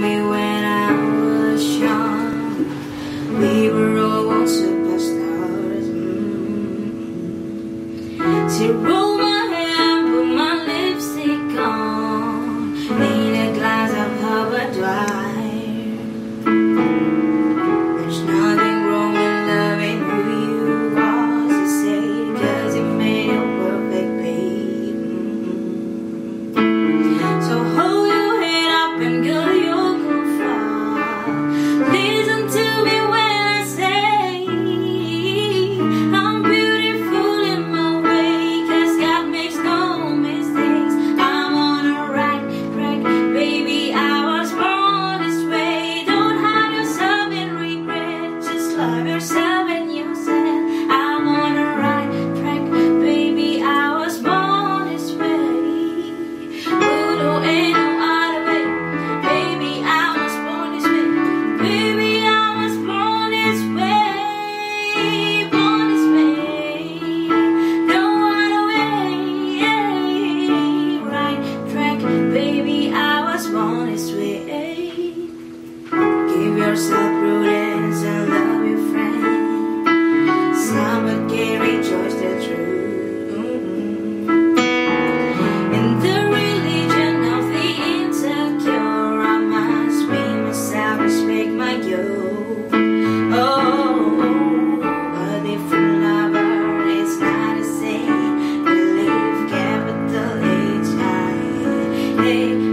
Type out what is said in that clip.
me when I was young. We were all superstars. Mm. She rolled love yourself and you said I'm on a right track, baby. I was born this way. Oh, no, ain't no other way. Baby, I was born this way. Baby, I was born this way. Born this way. No other way. Right track, baby, I was born this way. Give yourself prudence and love respect my youth. Oh, but if a lover is not the same, believe capital H I. Hey,